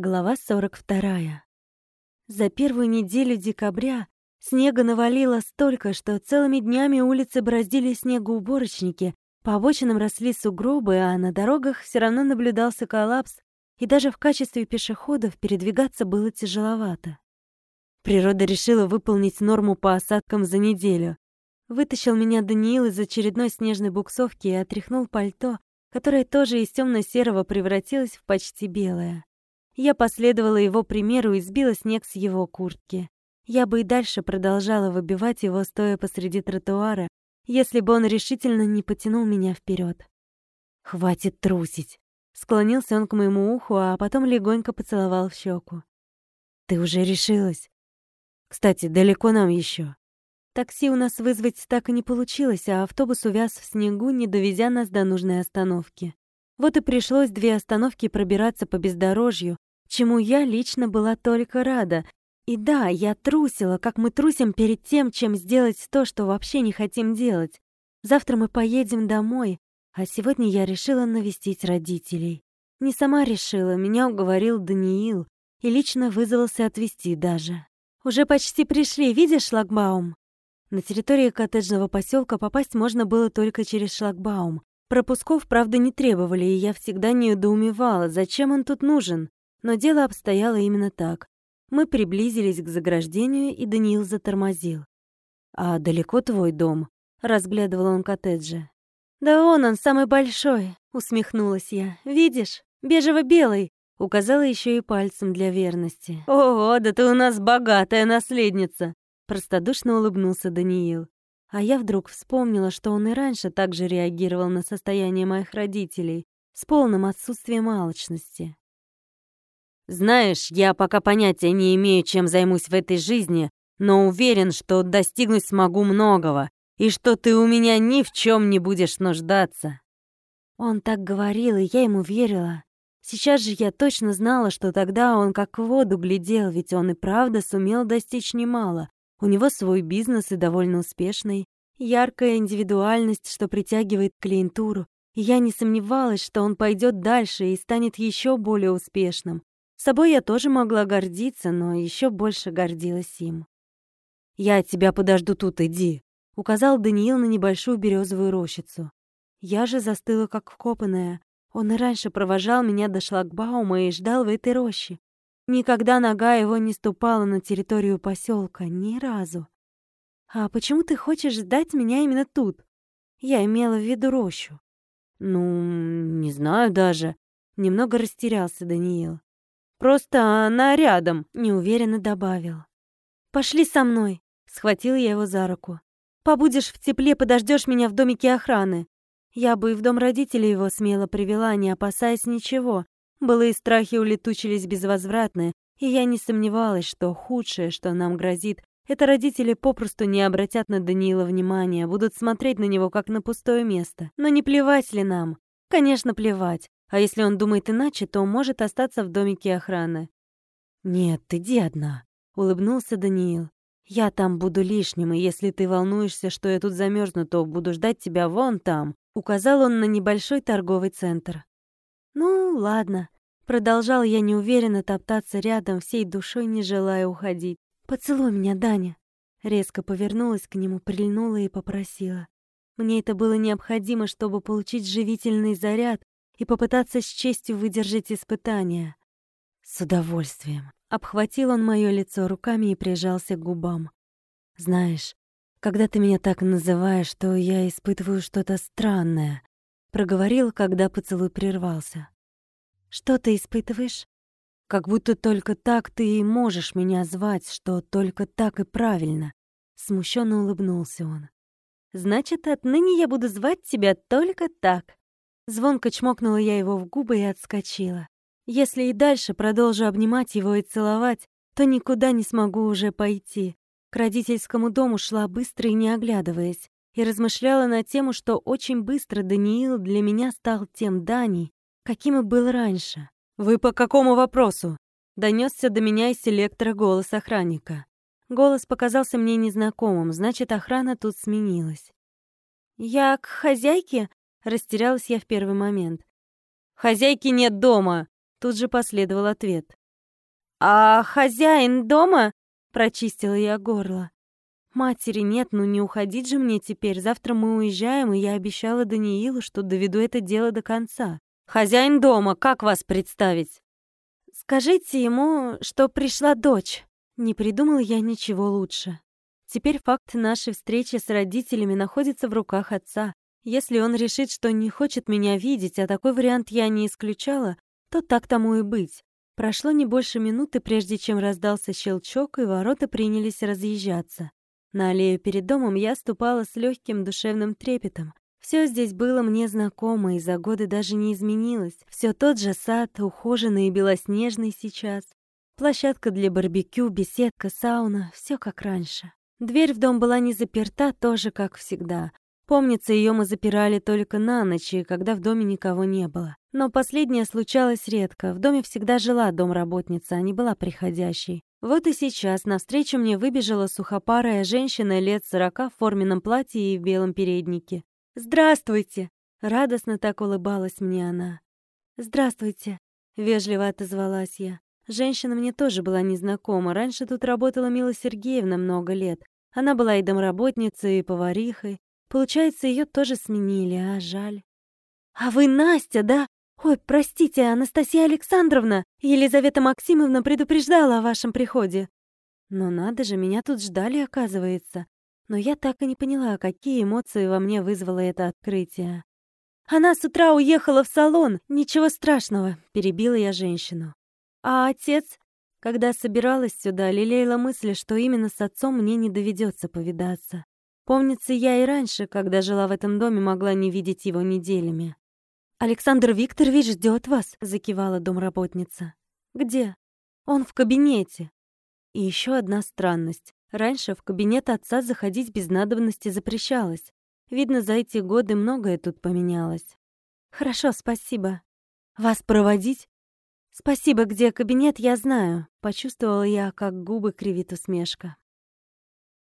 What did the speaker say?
Глава 42. За первую неделю декабря снега навалило столько, что целыми днями улицы бороздили снегоуборочники, по обочинам росли сугробы, а на дорогах все равно наблюдался коллапс, и даже в качестве пешеходов передвигаться было тяжеловато. Природа решила выполнить норму по осадкам за неделю. Вытащил меня Даниил из очередной снежной буксовки и отряхнул пальто, которое тоже из темно серого превратилось в почти белое. Я последовала его примеру и сбила снег с его куртки. Я бы и дальше продолжала выбивать его, стоя посреди тротуара, если бы он решительно не потянул меня вперед. «Хватит трусить!» Склонился он к моему уху, а потом легонько поцеловал в щеку. «Ты уже решилась? Кстати, далеко нам еще. Такси у нас вызвать так и не получилось, а автобус увяз в снегу, не довезя нас до нужной остановки. Вот и пришлось две остановки пробираться по бездорожью, чему я лично была только рада. И да, я трусила, как мы трусим перед тем, чем сделать то, что вообще не хотим делать. Завтра мы поедем домой, а сегодня я решила навестить родителей. Не сама решила, меня уговорил Даниил и лично вызвался отвезти даже. Уже почти пришли, видишь шлагбаум? На территории коттеджного поселка попасть можно было только через шлагбаум. Пропусков, правда, не требовали, и я всегда недоумевала, зачем он тут нужен. Но дело обстояло именно так. Мы приблизились к заграждению, и Даниил затормозил. «А далеко твой дом?» — разглядывал он коттеджи. «Да он, он самый большой», — усмехнулась я. «Видишь? Бежево-белый», — указала еще и пальцем для верности. «Ого, да ты у нас богатая наследница!» Простодушно улыбнулся Даниил. А я вдруг вспомнила, что он и раньше также реагировал на состояние моих родителей, с полным отсутствием алчности. Знаешь, я пока понятия не имею, чем займусь в этой жизни, но уверен, что достигнуть смогу многого, и что ты у меня ни в чем не будешь нуждаться». Он так говорил, и я ему верила. Сейчас же я точно знала, что тогда он как в воду глядел, ведь он и правда сумел достичь немало. У него свой бизнес и довольно успешный, яркая индивидуальность, что притягивает клиентуру. И я не сомневалась, что он пойдет дальше и станет еще более успешным. Собой я тоже могла гордиться, но еще больше гордилась им. «Я тебя подожду тут, иди», — указал Даниил на небольшую березовую рощицу. Я же застыла как вкопанная. Он и раньше провожал меня до шлагбаума и ждал в этой роще. Никогда нога его не ступала на территорию поселка, ни разу. «А почему ты хочешь ждать меня именно тут?» Я имела в виду рощу. «Ну, не знаю даже». Немного растерялся Даниил. Просто она рядом», — неуверенно добавил. «Пошли со мной», — схватил я его за руку. «Побудешь в тепле, подождешь меня в домике охраны». Я бы и в дом родителей его смело привела, не опасаясь ничего. Былые страхи улетучились безвозвратно, и я не сомневалась, что худшее, что нам грозит, это родители попросту не обратят на Даниила внимания, будут смотреть на него как на пустое место. Но не плевать ли нам? Конечно, плевать. А если он думает иначе, то может остаться в домике охраны. «Нет, иди одна», — улыбнулся Даниил. «Я там буду лишним, и если ты волнуешься, что я тут замерзну, то буду ждать тебя вон там», — указал он на небольшой торговый центр. «Ну, ладно», — продолжал я неуверенно топтаться рядом, всей душой не желая уходить. «Поцелуй меня, Даня». Резко повернулась к нему, прильнула и попросила. Мне это было необходимо, чтобы получить живительный заряд, и попытаться с честью выдержать испытания. С удовольствием. Обхватил он мое лицо руками и прижался к губам. Знаешь, когда ты меня так называешь, то я испытываю что-то странное. Проговорил, когда поцелуй прервался. Что ты испытываешь? Как будто только так ты и можешь меня звать, что только так и правильно. Смущенно улыбнулся он. Значит, отныне я буду звать тебя только так. Звонко чмокнула я его в губы и отскочила. Если и дальше продолжу обнимать его и целовать, то никуда не смогу уже пойти. К родительскому дому шла быстро и не оглядываясь, и размышляла на тему, что очень быстро Даниил для меня стал тем Даней, каким и был раньше. «Вы по какому вопросу?» Донесся до меня из селектора голос охранника. Голос показался мне незнакомым, значит, охрана тут сменилась. «Я к хозяйке?» Растерялась я в первый момент. «Хозяйки нет дома!» Тут же последовал ответ. «А хозяин дома?» — прочистила я горло. «Матери нет, ну не уходить же мне теперь. Завтра мы уезжаем, и я обещала Даниилу, что доведу это дело до конца. Хозяин дома, как вас представить?» «Скажите ему, что пришла дочь». Не придумала я ничего лучше. Теперь факт нашей встречи с родителями находится в руках отца. Если он решит, что не хочет меня видеть, а такой вариант я не исключала, то так тому и быть. Прошло не больше минуты, прежде чем раздался щелчок, и ворота принялись разъезжаться. На аллею перед домом я ступала с легким душевным трепетом. Все здесь было мне знакомо, и за годы даже не изменилось. Все тот же сад, ухоженный и белоснежный сейчас. Площадка для барбекю, беседка, сауна — все как раньше. Дверь в дом была не заперта, тоже как всегда. Помнится, ее мы запирали только на ночь, когда в доме никого не было. Но последнее случалось редко. В доме всегда жила домработница, а не была приходящей. Вот и сейчас навстречу мне выбежала сухопарая женщина лет сорока в форменном платье и в белом переднике. «Здравствуйте!» — радостно так улыбалась мне она. «Здравствуйте!» — вежливо отозвалась я. Женщина мне тоже была незнакома. Раньше тут работала Мила Сергеевна много лет. Она была и домработницей, и поварихой. Получается, ее тоже сменили, а жаль. «А вы Настя, да? Ой, простите, Анастасия Александровна! Елизавета Максимовна предупреждала о вашем приходе». Но надо же, меня тут ждали, оказывается. Но я так и не поняла, какие эмоции во мне вызвало это открытие. «Она с утра уехала в салон, ничего страшного», — перебила я женщину. А отец, когда собиралась сюда, лелеяла мысль, что именно с отцом мне не доведется повидаться. Помнится, я и раньше, когда жила в этом доме, могла не видеть его неделями. «Александр Викторович ждет вас», — закивала домработница. «Где?» «Он в кабинете». И еще одна странность. Раньше в кабинет отца заходить без надобности запрещалось. Видно, за эти годы многое тут поменялось. «Хорошо, спасибо. Вас проводить?» «Спасибо, где кабинет, я знаю», — почувствовала я, как губы кривит усмешка.